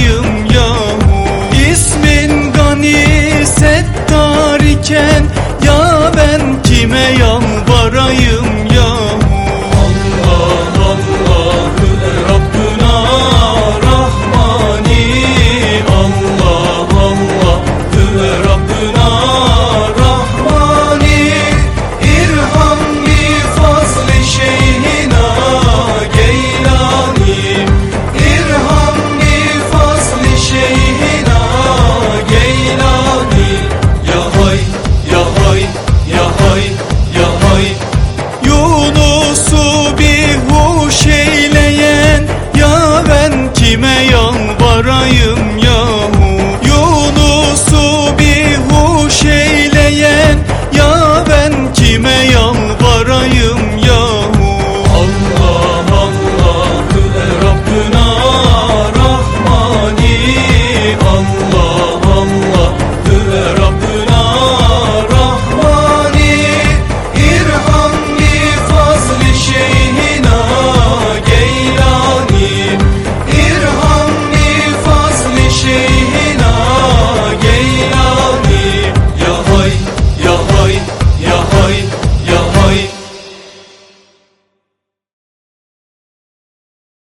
you.